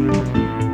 Música